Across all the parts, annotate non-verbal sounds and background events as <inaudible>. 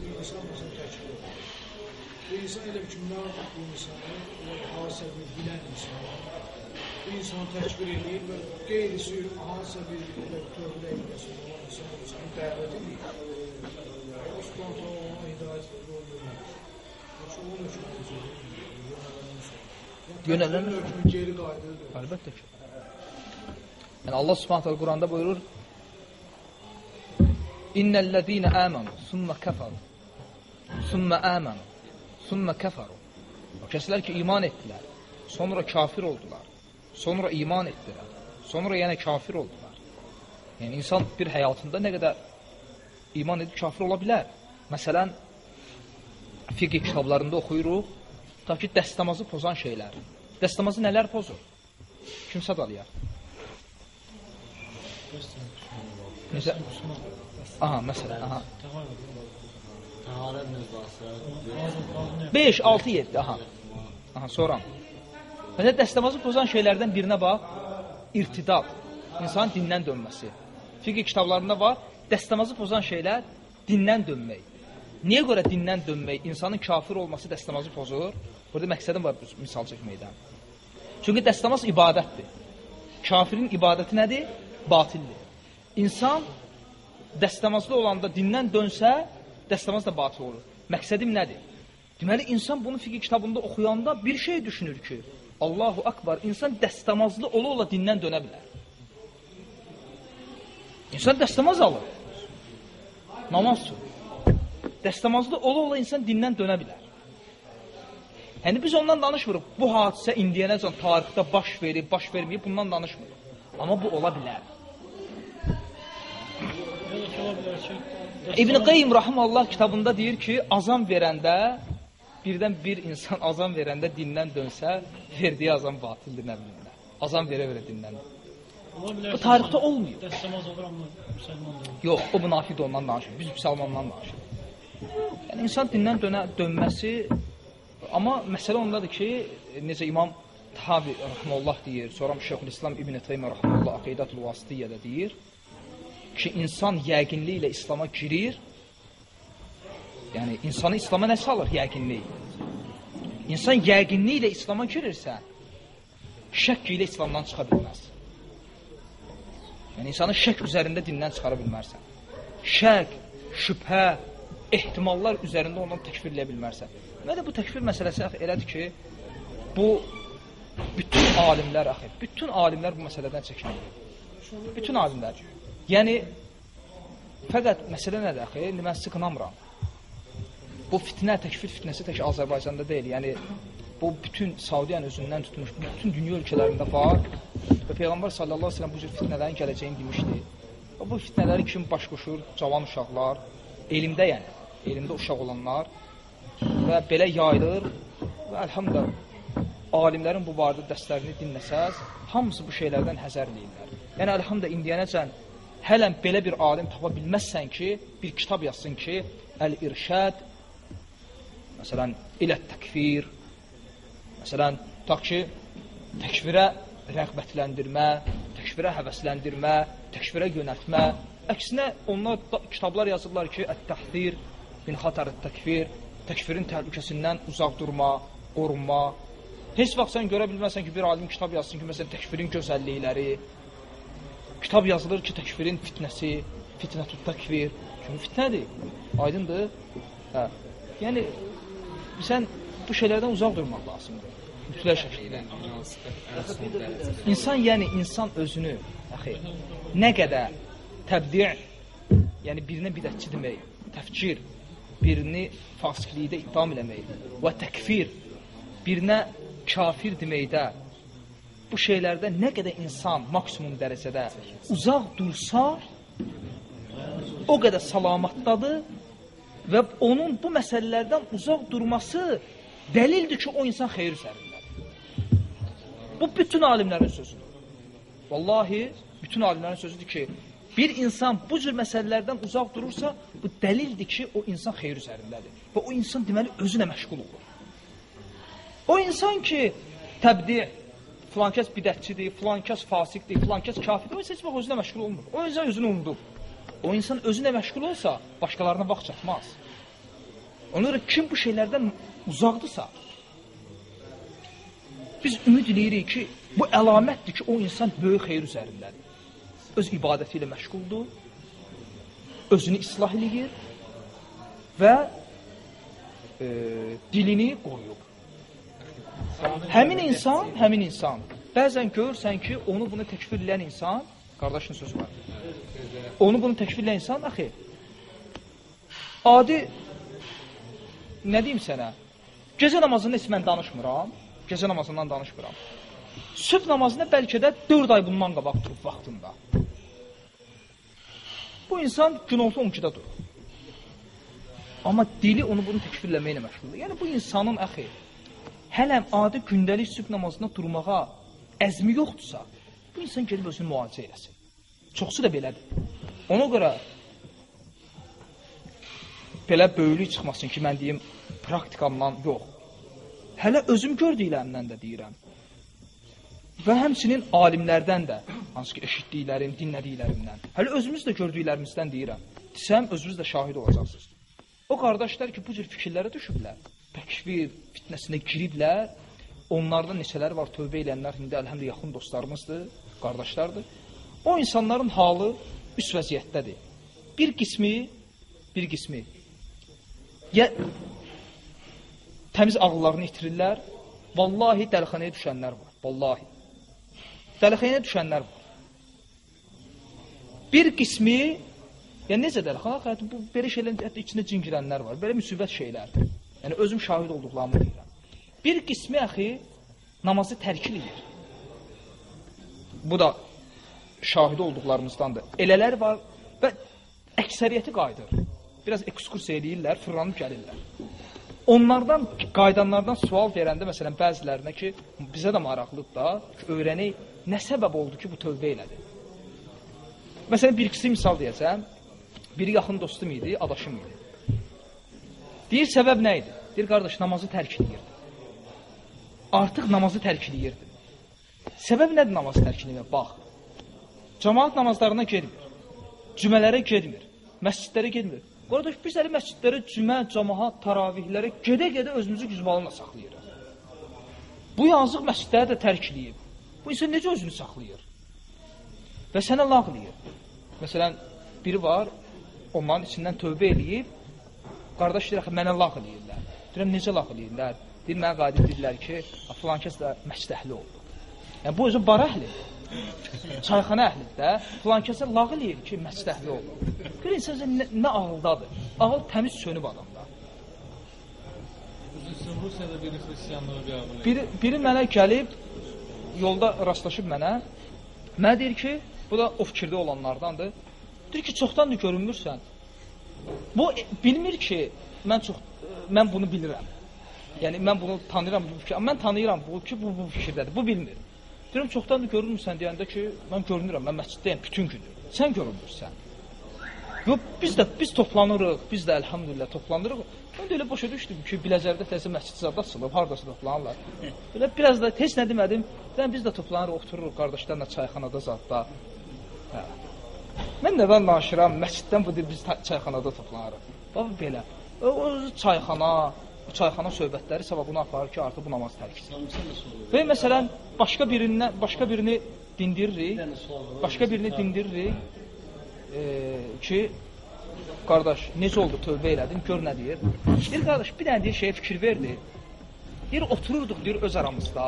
Bir insan mesela təkbir edir. Bir insan elə bir ki, münafıq bir insanı, hansısa bir bilən insan, bir insan təkbir edir və qeyrisi hansısa bir elə tövbə etməsi olan insan insanı dəvət edir. O spontane ona hidayət verir, o yönəlir. Yoksa onun hökmü Yönələn hökmü geri qayıdır. Əlbəttə ki. Yəni Allah Subhanahu taala Quranda buyurur: İnnellezîne âmenû summa keferû. Summa âmenû. Summa keferû. O kəslər ki iman etdilər, sonra kafir oldular. Sonra iman etdilər. Sonra yenə kafir oldular. Yəni insan bir həyatında nə qədər iman edib kafir ola bilər. Məsələn, fiqh kitablarında oxuyuruq, ta ki dəstəmazı pozan şeylər. Dəstəmazı nələr pozur? Kim sadalayar? Necə? Aha, məsələn, aha. Təharət mövzusu. 5, 6, 7, aha. Aha, sonra. Məsələn, dəstəmazı pozan şeylərdən birinə bax, irtidad, insanın dindən dönməsi. Fiqh kitablarında var, dəstəmazı pozan şeylər dindən dönmək. Niyə görə dindən dönmək, insanın kafir olması dəstəmazı pozur? Burada məqsədim var misal çəkməkdən. Çünki dəstəmaz ibadətdir. Kafirin ibadəti nədir? Batildir. İnsan dəstəmazlı olanda dindən dönsə, dəstəmaz da batil olur. Məqsədim nədir? Deməli, insan bunu fiqh kitabında oxuyanda bir şey düşünür ki, Allahu Akbar, insan dəstəmazlı ola-ola dindən dönə bilər. İnsan dəstəmaz alır. Namaz üçün. Dəstəmazlı ola-ola insan dindən dönə bilər. Yəni biz ondan danışmırıq. Bu hadisə indiyənəcən tarixdə baş verib, baş verməyib, bundan danışmırıq. Amma bu ola bilər. İbn Qayyim rahimehullah kitabında deyir ki, azan verəndə birdən bir insan <laughs> azan verəndə dindən dönsə, verdiyi azan batildir nə bilim. Azan verə-verə dindən. Bu tarixdə olmuyor. Dəstəmaz olur amma müsəlman deyil. Yox, o münafiq ondan danışır. Biz müsəlmandan danışırıq. Yəni insan dindən dönə dönməsi amma məsələ ondadır ki, necə İmam Tahavi rahmeullah deyir, sonra Şeyxülislam İbn Teymiyyə rahmeullah Aqidatul Vasitiyyədə deyir ki, insan yəqinliklə İslam'a girir. Yəni insanı İslam'a nə salır yəqinlik? İnsan yəqinliklə İslam'a girirsə, şəkk ilə İslamdan çıxa bilməz. Yəni insanı şək üzərində dindən çıxara bilmərsən. Şək, şübhə, ehtimallar üzərində ondan təkfir eləyə bilmərsən. Və də bu təkfir məsələsi elədir ki, bu bütün alimlər axı, bütün alimlər bu məsələdən çəkinir. Bütün alimlər. Yəni fəqət məsələ nədir axı? İndi mən sıxınamıram. Bu fitnə, təkfir fitnəsi tək Azərbaycanda deyil. Yəni bu bütün Saudiyan özündən tutmuş bütün dünya ölkələrində var. Və Peyğəmbər sallallahu səlləm bu cür fitnələrin gələcəyini demişdi. Və bu fitnələri kim baş qoşur? Cavan uşaqlar, elmdə yəni, elmdə uşaq olanlar və belə yayılır və əlhamdülillah alimlərin bu barədə dərslərini dinləsəz, hamısı bu şeylərdən həzər eləyirlər. Yəni əlhamdülillah indiyənəcən hələn belə bir alim tapa bilməzsən ki, bir kitab yazsın ki, Əl-İrşad məsələn, ilə təkfir məsələn, tutaq ki, təkvirə rəğbətləndirmə, təkvirə həvəsləndirmə, təkvirə yönəltmə. Əksinə onlar kitablar yazırlar ki, ət-təhzir min xatar təkfir, təkfirin təhlükəsindən uzaq durma, qorunma. Heç vaxt sən görə bilməsən ki, bir alim kitab yazsın ki, məsələn, təkfirin gözəllikləri. Kitab yazılır ki, təkfirin fitnəsi, fitnətut təkfir. Çünki fitnədir. Aydındır? Hə. Yəni sən bu şeylərdən uzaq durmaq lazımdır. Mütləq şəkildə. İnsan yəni insan özünü, əxi, nə qədər təbdi' yəni birinə bidətçi demək, təfkir, birini fasiqlikdə ittiham eləmək və təkfir, birinə kafir deməkdə bu şeylərdə nə qədər insan maksimum dərəcədə uzaq dursa, o qədər salamatdadır və onun bu məsələlərdən uzaq durması dəlildir ki, o insan xeyir üzərindədir. Bu bütün alimlərin sözüdür. Vallahi bütün alimlərin sözüdür ki, bir insan bu cür məsələlərdən uzaq durursa, bu dəlildir ki, o insan xeyir üzərindədir. Və o insan deməli özü ilə məşğul olur. O insan ki, təbdi, filan kəs bidətçidir, filan kəs fasiqdir, filan kəs kafirdir, o insan heç vaxt özünə məşğul olmur. O insan özünü unudur. O insan özünə məşğul olsa, başqalarına vaxt çatmaz. Ona görə kim bu şeylərdən uzaqdırsa, biz ümid eləyirik ki, bu əlamətdir ki, o insan böyük xeyir üzərindədir. Öz ibadəti ilə məşğuldur, özünü islah eləyir və e, dilini qoruyub. Həmin insan, həmin insan. Bəzən görürsən ki, onu bunu təkfir edən insan, qardaşın sözü var. Onu bunu təkfir edən insan axı adi nə deyim sənə? Gecə namazında heç mən danışmıram. Gecə namazından danışmıram. Sübh namazında bəlkə də 4 ay bundan qabaq durub vaxtında. Bu insan günorta 12-də durur. Amma dili onu bunu təkfirləməklə məşğuldur. Yəni bu insanın əxi hələm adi gündəlik sübh namazında durmağa əzmi yoxdursa, bu insan gedib özünü müalicə eləsin. Çoxsu da belədir. Ona görə belə böyülük çıxmasın ki, mən deyim praktikamdan yox. Hələ özüm gördüklərimdən də deyirəm. Və həmçinin alimlərdən də, hansı ki, eşitdiklərim, dinlədiklərimdən. Hələ özümüz də gördüklərimizdən deyirəm. Desəm, özünüz də şahid olacaqsınız. O qardaşlar ki, bu cür fikirlərə düşüblər, təkvir fitnəsinə giriblər, onlardan neçələr var, tövbə eləyənlər, indi əlhəmdə yaxın dostlarımızdır, qardaşlardır. O insanların halı üst vəziyyətdədir. Bir qismi, bir qismi ya təmiz ağıllarını itirirlər, vallahi dəlxanaya düşənlər var, vallahi. Dəlxanaya düşənlər var. Bir qismi, yəni necə dəlxana həyatı, bu belə şeylərin hətta içində cin girənlər var, belə müsibət şeylərdir. Yəni özüm şahid olduqlarımı deyirəm. Bir qismi əxi namazı tərk edir. Bu da şahid olduqlarımızdandır. Elələr var və əksəriyyəti qayıdır. Biraz ekskursiya eləyirlər, fırlanıb gəlirlər. Onlardan, qaydanlardan sual verəndə, məsələn, bəzilərinə ki, bizə də maraqlıdır da, öyrənək, nə səbəb oldu ki, bu tövbə elədi? Məsələn, bir ikisi misal deyəcəm, biri yaxın dostum idi, adaşım idi. Deyir, səbəb nə idi? Deyir, qardaş, namazı tərk edirdi. Artıq namazı tərk edirdi. Səbəb nədir namazı tərk etmək? Bax, cəmaat namazlarına gedmir, cümələrə gedmir, məscidlərə gedmir. Qardaş, biz hələ məscidlərə, cümə, cəmaat, taravihlərə gedə-gedə özümüzü güzbalına saxlayırıq. Bu yazıq məscidləri də tərk edib. Bu insan necə özünü saxlayır? Və sənə lağlayır. Məsələn, biri var, onların içindən tövbə eləyib, qardaş deyir, mənə lağ eləyirlər. Deyirəm, necə lağ eləyirlər? Deyir, mənə qadir deyirlər ki, filan kəs də məscid əhli oldu. Yəni, bu özü bar əhlidir. Çayxana əhlidir də. Filan kəsə lağ eləyir ki, məscid əhli oldu. Gör insan nə, nə ağıldadır. Ağıl təmiz sönüb adamda. Rusiyada biri xristianlığı qəbul Biri, biri mənə gəlib, yolda rastlaşıb mənə, mənə deyir ki, bu da o fikirdə olanlardandır. Deyir ki, çoxdandır görünmürsən. Bu e, bilmir ki, mən çox mən bunu bilirəm. Yəni mən bunu tanıyıram bu fikir. Mən tanıyıram bu ki, bu bu fikirdədir. Bu bilmir. Deyirəm çoxdandır görünmürsən deyəndə ki, mən görünürəm, mən məsciddəyəm bütün günü. Sən görünmürsən. Yox, biz də biz toplanırıq, biz də elhamdülillah toplanırıq. Mən də elə başa düşdüm ki, Biləcərdə təzə məscid zad açılıb, hardasa toplanırlar. Belə biraz da heç nə demədim. Mən biz də toplanırıq, otururuq qardaşlarla çayxanada zadda. Hə. Mən də mən naşiram, məsciddən bu biz çayxanada toplanırıq. Bax belə. O, o çayxana, bu çayxana söhbətləri səbəbini aparır ki, artıq bu namaz tərk etsin. Və məsələn, başqa birindən başqa birini dindiririk. Başqa birini dindiririk. E, ki qardaş, necə oldu tövbə elədim, gör nə deyir. Deyir qardaş, bir dənə deyir şeyə fikir verdi. Deyir otururduq deyir öz aramızda.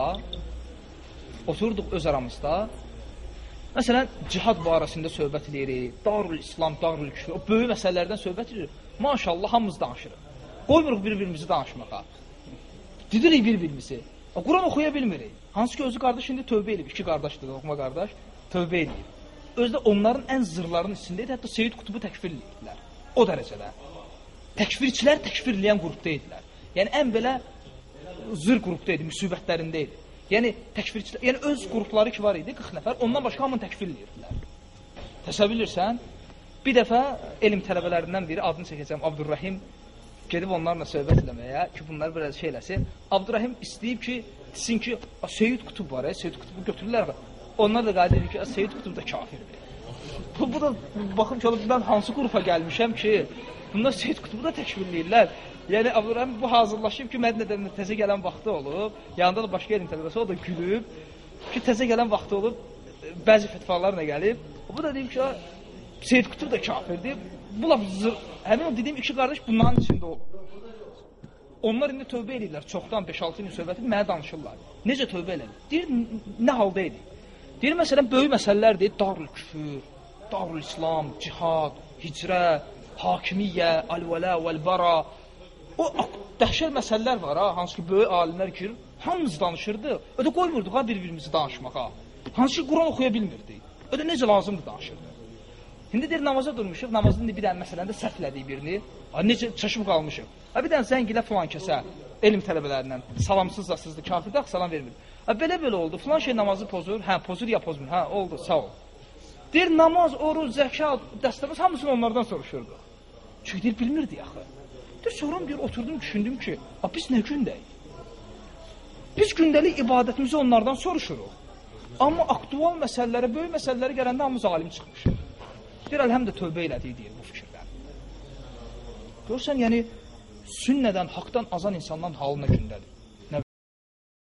Otururduq öz aramızda. Məsələn, cihad barəsində söhbət edirik. Darul İslam, Darul Küfr, o böyük məsələlərdən söhbət edirik. Maşallah hamımız danışırıq. Qoymuruq bir-birimizi danışmağa. Didirik bir-birimizi. Quran oxuya bilmirik. Hansı ki özü qardaş indi tövbə edib, iki qardaşdır, oxuma qardaş, tövbə edib. Özdə onların ən zırlarının içində idi, hətta Seyyid Qutubu təkfir edirdilər. O dərəcədə. Təkfirçilər təkfir eləyən qrupda idilər. Yəni ən belə zır qrupda idi, müsibətlərində idi. Yəni təkfirçilər, yəni öz qrupları ki var idi, 40 nəfər, ondan başqa hamını təkfir edirdilər. Təsəvvür edirsən? Bir dəfə elm tələbələrindən biri adını çəkəcəm, Abdurrahim gedib onlarla söhbət eləməyə ki, bunları biraz şey eləsin. Abdurrahim istəyib ki, desin ki, Seyyid Qutub var, Seyyid Qutubu götürürlər. Onlar da edir ki, Seyyid Qutub da kafirdir. Bu, bu da baxım ki, mən hansı qrupa gəlmişəm ki, bunlar Seyyid Qutubu da təkfirləyirlər. Yəni Abdurrahim bu hazırlaşıb ki, Mədinədən təzə gələn vaxtı olub, yanında da başqa elm tələbəsi o da gülüb ki, təzə gələn vaxtı olub, bəzi fetvalarla gəlib. Bu da deyib ki, Seyyid Qutub da kafirdir. Bu laf həmin o dediyim iki qardaş bunların içində olub. Onlar indi tövbə edirlər. Çoxdan 5-6 il söhbəti mənə danışırlar. Necə tövbə elədi? Deyir nə halda idi? Deyir məsələn böyük məsələlərdir. Darül küfür, Darül İslam, cihad, hicrə, hakimiyyə, əl-vəla vəl-bara. O dəhşət məsələlər var ha, hansı ki böyük alimlər girir, hamımız danışırdı. Ödə qoymurduq ha bir-birimizi danışmağa. Hansı ki Quran oxuya bilmirdi. Ödə necə lazımdır danışırdı. İndi deyir namaza durmuşuq, namazın bir dənə məsələndə səhvlədik birini. Ha necə çaşıb qalmışıq. Ha bir dənə zəngilə filan kəsə elm tələbələrindən salamsız da sizdə kafirdə axı salam vermir. Ha belə belə oldu. Filan şey namazı pozur. Hə, pozur ya pozmur. Hə, oldu, sağ ol. Deyir namaz, oruc, zəkat, dəstəmaz hamısını onlardan soruşurdu. Çünki deyir bilmirdi axı. Deyir sonra deyir oturdum düşündüm ki, a biz nə gündəyik? Biz gündəlik ibadətimizi onlardan soruşuruq. Amma aktual məsələlərə, böyük məsələlərə gələndə hamımız alim çıxmışıq. Deyir əlhəmdə tövbə elədik deyir bu fikirdən. Görürsən, yəni sünnədən, haqdan azan insandan halına gündədir.